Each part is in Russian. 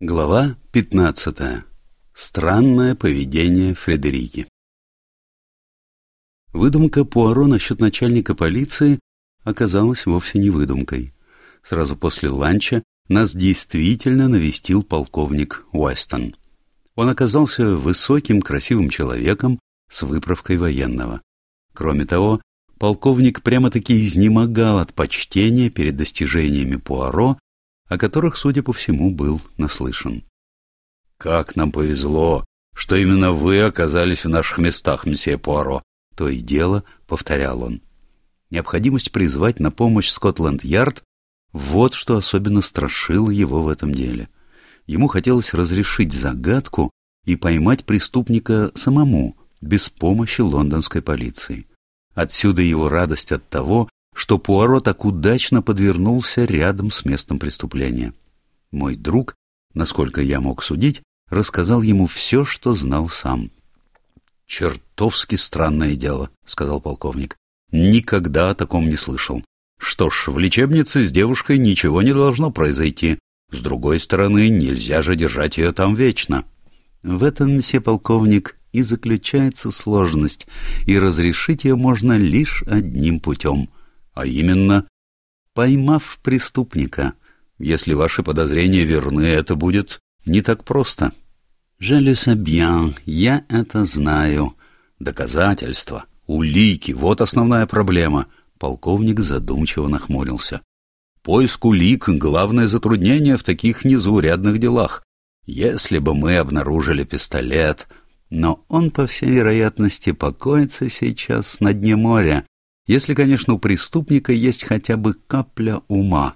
Глава 15. Странное поведение Фредерики. Выдумка Пуаро насчет начальника полиции оказалась вовсе не выдумкой. Сразу после ланча нас действительно навестил полковник Уэстон. Он оказался высоким, красивым человеком с выправкой военного. Кроме того, полковник прямо-таки изнемогал от почтения перед достижениями Пуаро о которых, судя по всему, был наслышан. «Как нам повезло, что именно вы оказались в наших местах, месье Пуаро!» То и дело, — повторял он. Необходимость призвать на помощь Скотланд-Ярд — вот что особенно страшило его в этом деле. Ему хотелось разрешить загадку и поймать преступника самому, без помощи лондонской полиции. Отсюда его радость от того, что Пуаро так удачно подвернулся рядом с местом преступления. Мой друг, насколько я мог судить, рассказал ему все, что знал сам. «Чертовски странное дело», — сказал полковник. «Никогда о таком не слышал. Что ж, в лечебнице с девушкой ничего не должно произойти. С другой стороны, нельзя же держать ее там вечно». В этом, месье полковник, и заключается сложность, и разрешить ее можно лишь одним путем — а именно, поймав преступника. Если ваши подозрения верны, это будет не так просто. Je le я это знаю. Доказательства, улики — вот основная проблема. Полковник задумчиво нахмурился. Поиск улик — главное затруднение в таких незаурядных делах. Если бы мы обнаружили пистолет... Но он, по всей вероятности, покоится сейчас на дне моря, если, конечно, у преступника есть хотя бы капля ума.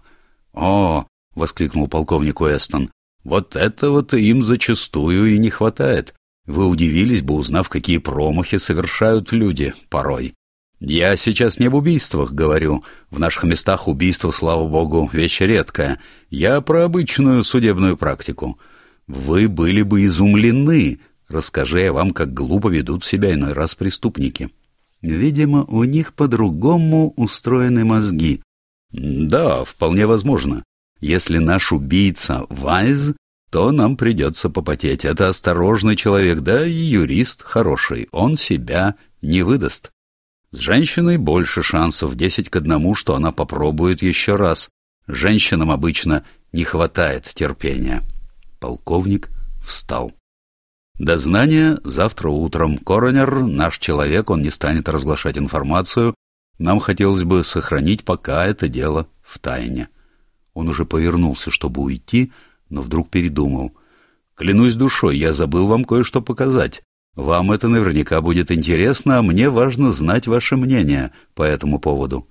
«О!» — воскликнул полковник Уэстон. «Вот этого-то им зачастую и не хватает. Вы удивились бы, узнав, какие промахи совершают люди порой. Я сейчас не об убийствах говорю. В наших местах убийство, слава богу, вещь редкая. Я про обычную судебную практику. Вы были бы изумлены, расскажи я вам, как глупо ведут себя иной раз преступники». Видимо, у них по-другому устроены мозги. Да, вполне возможно. Если наш убийца Вайз, то нам придется попотеть. Это осторожный человек, да и юрист хороший. Он себя не выдаст. С женщиной больше шансов десять к одному, что она попробует еще раз. Женщинам обычно не хватает терпения. Полковник встал. Дознание завтра утром. Коронер, наш человек, он не станет разглашать информацию. Нам хотелось бы сохранить пока это дело в тайне. Он уже повернулся, чтобы уйти, но вдруг передумал. Клянусь душой, я забыл вам кое-что показать. Вам это наверняка будет интересно, а мне важно знать ваше мнение по этому поводу.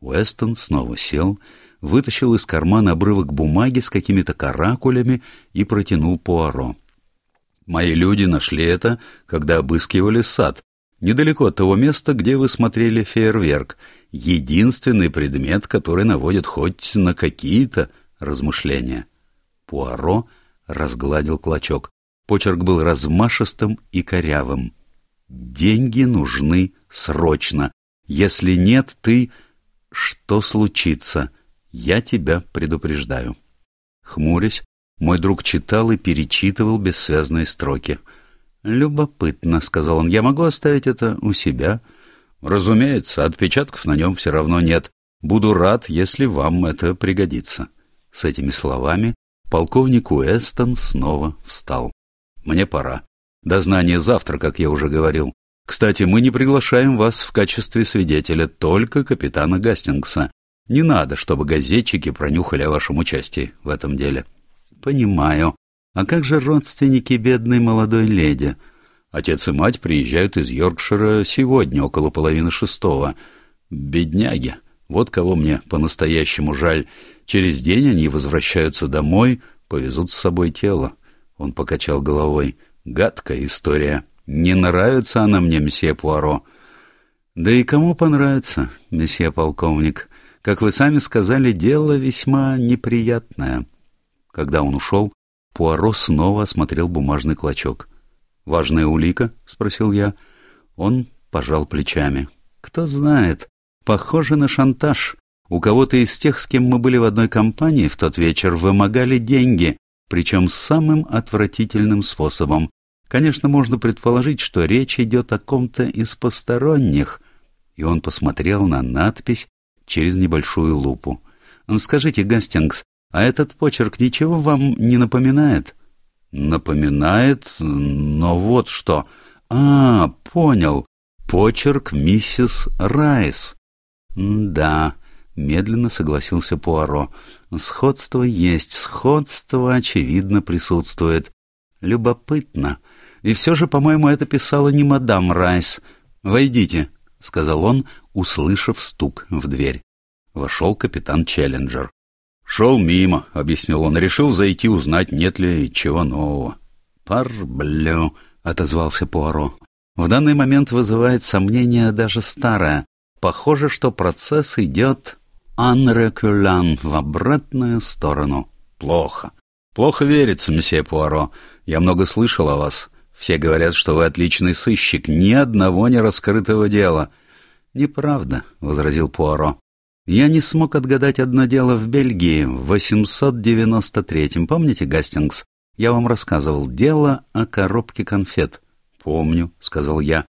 Уэстон снова сел, вытащил из кармана обрывок бумаги с какими-то каракулями и протянул Пуаро. Мои люди нашли это, когда обыскивали сад, недалеко от того места, где вы смотрели фейерверк. Единственный предмет, который наводит хоть на какие-то размышления. Пуаро разгладил клочок. Почерк был размашистым и корявым. «Деньги нужны срочно. Если нет, ты...» «Что случится? Я тебя предупреждаю». Хмурясь, мой друг читал и перечитывал бессвязные строки. «Любопытно», — сказал он, — «я могу оставить это у себя?» «Разумеется, отпечатков на нем все равно нет. Буду рад, если вам это пригодится». С этими словами полковник Уэстон снова встал. «Мне пора. Дознание завтра, как я уже говорил. Кстати, мы не приглашаем вас в качестве свидетеля, только капитана Гастингса. Не надо, чтобы газетчики пронюхали о вашем участии в этом деле». Понимаю. А как же родственники бедной молодой леди? Отец и мать приезжают из Йоркшира сегодня, около половины шестого. Бедняги. Вот кого мне по-настоящему жаль. Через день они возвращаются домой, повезут с собой тело. Он покачал головой. Гадкая история. Не нравится она мне, месье Пуаро. Да и кому понравится, месье полковник? Как вы сами сказали, дело весьма неприятное. Когда он ушел, Пуаро снова осмотрел бумажный клочок. «Важная улика?» — спросил я. Он пожал плечами. «Кто знает. Похоже на шантаж. У кого-то из тех, с кем мы были в одной компании в тот вечер, вымогали деньги. причем самым отвратительным способом. Конечно, можно предположить, что речь идет о ком-то из посторонних. И он посмотрел на надпись через небольшую лупу. «Скажите, Гастингс, а этот почерк ничего вам не напоминает?» «Напоминает, но вот что. А, понял. Почерк миссис Райс». «Да», — медленно согласился Пуаро. «Сходство есть, сходство, очевидно, присутствует. Любопытно. И все же, по-моему, это писала не мадам Райс. Войдите», — сказал он, услышав стук в дверь. Вошел капитан Челленджер. «Шел мимо», — объяснил он, — решил зайти узнать, нет ли чего нового. «Парблю», — отозвался Пуаро. «В данный момент вызывает сомнение даже старое. Похоже, что процесс идет анрекулян в обратную сторону. Плохо. Плохо верится, месье Пуаро. Я много слышал о вас. Все говорят, что вы отличный сыщик. Ни одного не раскрытого дела. Неправда, — возразил Пуаро. Я не смог отгадать одно дело в Бельгии в 893-м. Помните, Гастингс? Я вам рассказывал. Дело о коробке конфет. Помню, — сказал я.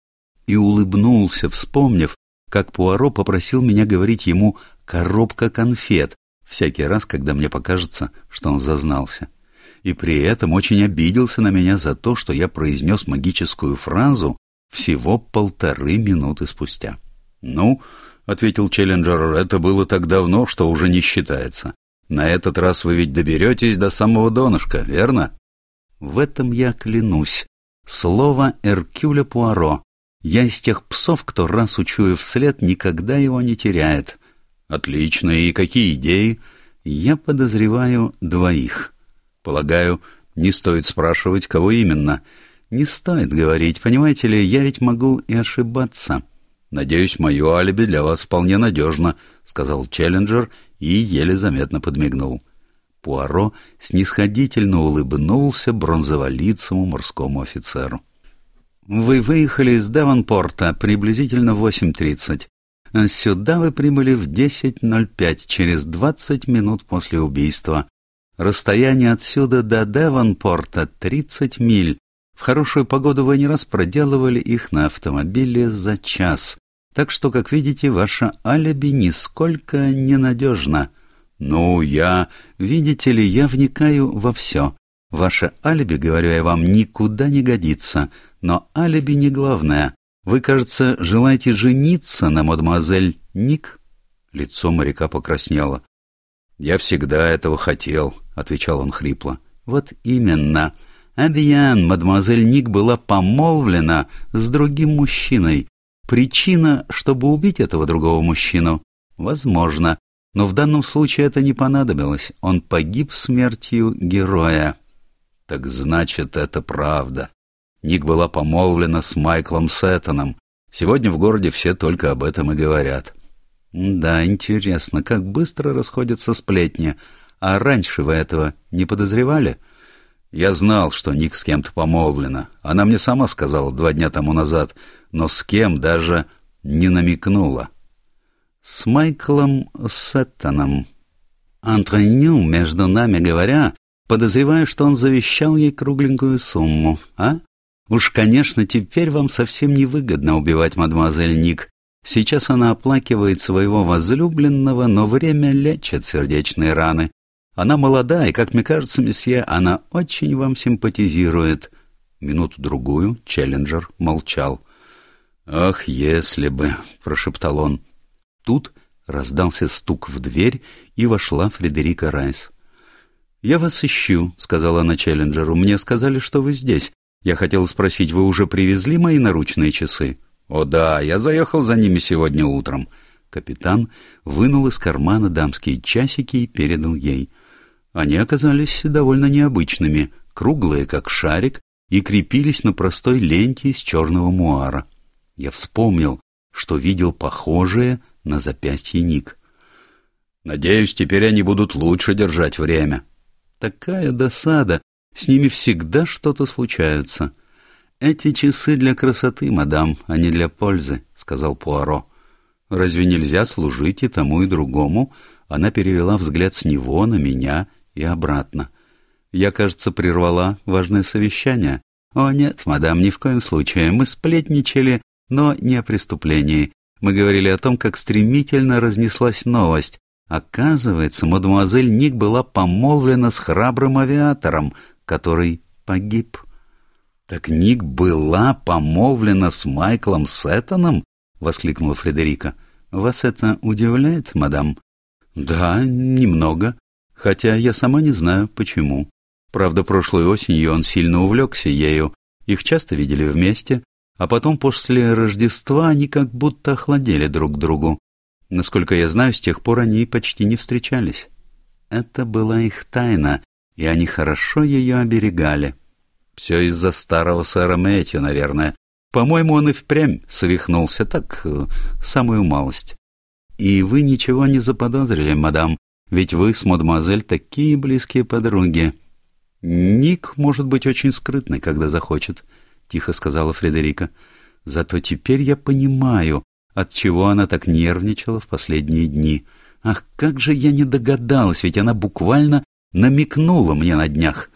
И улыбнулся, вспомнив, как Пуаро попросил меня говорить ему «коробка конфет» всякий раз, когда мне покажется, что он зазнался. И при этом очень обиделся на меня за то, что я произнес магическую фразу всего полторы минуты спустя. «Ну, — ответил Челленджер, — это было так давно, что уже не считается. На этот раз вы ведь доберетесь до самого донышка, верно?» В этом я клянусь. Слово Эркюля Пуаро я из тех псов, кто раз учуяв вслед, никогда его не теряет. Отлично. И какие идеи? Я подозреваю двоих. Полагаю, не стоит спрашивать, кого именно. Не стоит говорить, понимаете ли, я ведь могу и ошибаться. Надеюсь, мое алиби для вас вполне надежно, сказал Челленджер и еле заметно подмигнул. Пуаро снисходительно улыбнулся бронзоволицому морскому офицеру. Вы выехали из Девонпорта приблизительно в 8.30. Сюда вы прибыли в 10.05, через 20 минут после убийства. Расстояние отсюда до Девонпорта 30 миль. В хорошую погоду вы не раз проделывали их на автомобиле за час. Так что, как видите, ваше алиби нисколько ненадежно. Ну, я... Видите ли, я вникаю во все. Ваше алиби, говорю я вам, никуда не годится. Но алиби не главное. Вы, кажется, желаете жениться на мадемуазель Ник?» Лицо моряка покраснело. «Я всегда этого хотел», — отвечал он хрипло. «Вот именно. Абьян, мадемуазель Ник была помолвлена с другим мужчиной. Причина, чтобы убить этого другого мужчину? Возможно. Но в данном случае это не понадобилось. Он погиб смертью героя». «Так значит, это правда», Ник была помолвлена с Майклом Сэттоном. Сегодня в городе все только об этом и говорят. Да, интересно, как быстро расходятся сплетни. А раньше вы этого не подозревали? Я знал, что Ник с кем-то помолвлена. Она мне сама сказала два дня тому назад, но с кем даже не намекнула. С Майклом Сэттоном. Антроню, между нами говоря, подозреваю, что он завещал ей кругленькую сумму, а? Уж, конечно, теперь вам совсем невыгодно убивать мадемуазель Ник. Сейчас она оплакивает своего возлюбленного, но время лечит сердечные раны. Она молода, и, как мне кажется, месье, она очень вам симпатизирует. Минуту-другую Челленджер молчал. «Ах, если бы!» — прошептал он. Тут раздался стук в дверь, и вошла Фредерика Райс. «Я вас ищу», — сказала она Челленджеру. «Мне сказали, что вы здесь. Я хотел спросить, вы уже привезли мои наручные часы? О да, я заехал за ними сегодня утром. Капитан вынул из кармана дамские часики и передал ей. Они оказались довольно необычными, круглые, как шарик, и крепились на простой ленте из черного муара. Я вспомнил, что видел похожее на запястье Ник. «Надеюсь, теперь они будут лучше держать время». Такая досада, с ними всегда что-то случается. Эти часы для красоты, мадам, а не для пользы, сказал Пуаро. Разве нельзя служить и тому, и другому? Она перевела взгляд с него на меня и обратно. Я, кажется, прервала важное совещание. О нет, мадам, ни в коем случае. Мы сплетничали, но не о преступлении. Мы говорили о том, как стремительно разнеслась новость. Оказывается, мадемуазель Ник была помолвлена с храбрым авиатором, который погиб. «Так Ник была помолвлена с Майклом Сеттоном?» — воскликнула Фредерика. «Вас это удивляет, мадам?» «Да, немного. Хотя я сама не знаю, почему. Правда, прошлой осенью он сильно увлекся ею. Их часто видели вместе, а потом после Рождества они как будто охладели друг другу. Насколько я знаю, с тех пор они почти не встречались. Это была их тайна, и они хорошо ее оберегали. Все из-за старого сэра Мэтью, наверное. По-моему, он и впрямь свихнулся, так, э, самую малость. И вы ничего не заподозрили, мадам, ведь вы с мадемуазель такие близкие подруги. Ник может быть очень скрытный, когда захочет, — тихо сказала Фредерика. Зато теперь я понимаю, от чего она так нервничала в последние дни. Ах, как же я не догадалась, ведь она буквально намекнула мне на днях.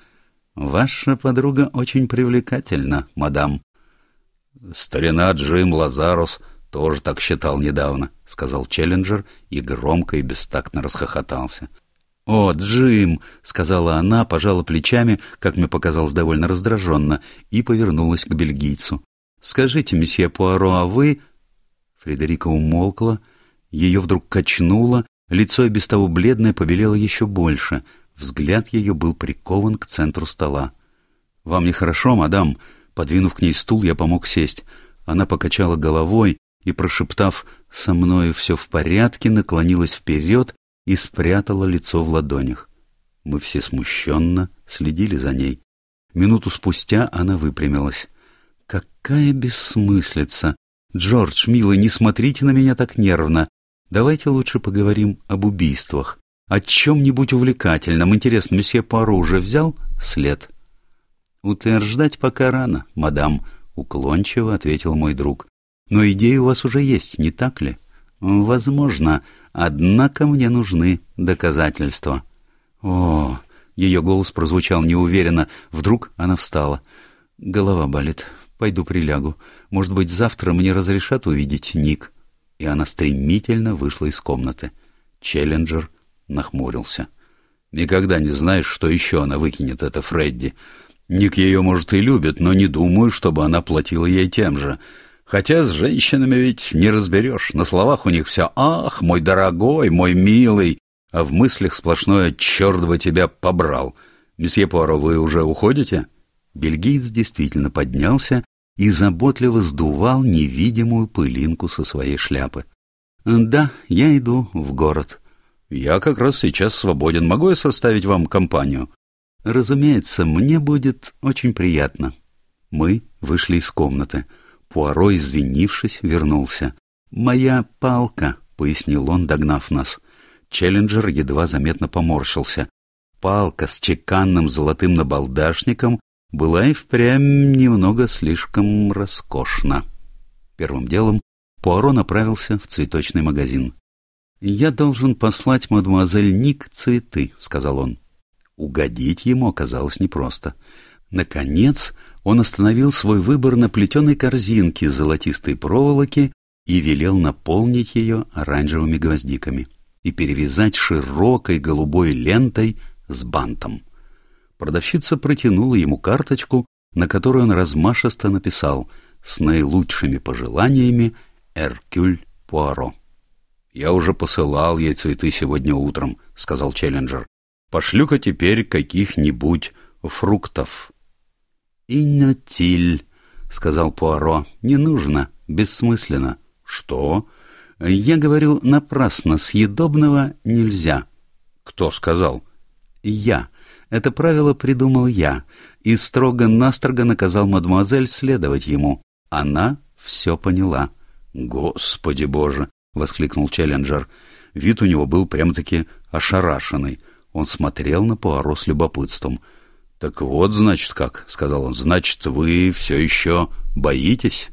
Ваша подруга очень привлекательна, мадам. Старина Джим Лазарус тоже так считал недавно, сказал Челленджер и громко и бестактно расхохотался. «О, Джим!» — сказала она, пожала плечами, как мне показалось довольно раздраженно, и повернулась к бельгийцу. «Скажите, месье Пуаро, а вы...» Фредерика умолкла, ее вдруг качнуло, лицо и без того бледное побелело еще больше, взгляд ее был прикован к центру стола. «Вам нехорошо, мадам?» Подвинув к ней стул, я помог сесть. Она покачала головой и, прошептав «со мною все в порядке», наклонилась вперед и спрятала лицо в ладонях. Мы все смущенно следили за ней. Минуту спустя она выпрямилась. «Какая бессмыслица! «Джордж, милый, не смотрите на меня так нервно. Давайте лучше поговорим об убийствах. О чем-нибудь увлекательном. Интересно, месье Пуаро уже взял след?» «Утверждать пока рано, мадам», — уклончиво ответил мой друг. «Но идеи у вас уже есть, не так ли?» «Возможно, однако мне нужны доказательства». «О!» — ее голос прозвучал неуверенно. Вдруг она встала. «Голова болит. Пойду прилягу. Может быть, завтра мне разрешат увидеть Ник?» И она стремительно вышла из комнаты. Челленджер нахмурился. «Никогда не знаешь, что еще она выкинет, это Фредди. Ник ее, может, и любит, но не думаю, чтобы она платила ей тем же. Хотя с женщинами ведь не разберешь. На словах у них все «Ах, мой дорогой, мой милый», а в мыслях сплошное «Черт бы тебя побрал». «Месье Пуаро, вы уже уходите?» Бельгиец действительно поднялся и заботливо сдувал невидимую пылинку со своей шляпы. «Да, я иду в город». «Я как раз сейчас свободен. Могу я составить вам компанию?» «Разумеется, мне будет очень приятно». Мы вышли из комнаты. Пуаро, извинившись, вернулся. «Моя палка», — пояснил он, догнав нас. Челленджер едва заметно поморщился. Палка с чеканным золотым набалдашником была и впрямь немного слишком роскошна. Первым делом Пуаро направился в цветочный магазин. «Я должен послать мадемуазель Ник цветы», — сказал он. Угодить ему оказалось непросто. Наконец он остановил свой выбор на плетеной корзинке с золотистой проволоки и велел наполнить ее оранжевыми гвоздиками и перевязать широкой голубой лентой с бантом. Продавщица протянула ему карточку, на которой он размашисто написал «С наилучшими пожеланиями Эркюль Пуаро». «Я уже посылал ей цветы сегодня утром», — сказал Челленджер. «Пошлю-ка теперь каких-нибудь фруктов». «Инотиль», — сказал Пуаро. «Не нужно, бессмысленно». «Что?» «Я говорю, напрасно, съедобного нельзя». «Кто сказал?» «Я». Это правило придумал я и строго-настрого наказал мадемуазель следовать ему. Она все поняла. «Господи боже!» — воскликнул Челленджер. Вид у него был прямо-таки ошарашенный. Он смотрел на Пуаро с любопытством. «Так вот, значит, как», — сказал он, — «значит, вы все еще боитесь?»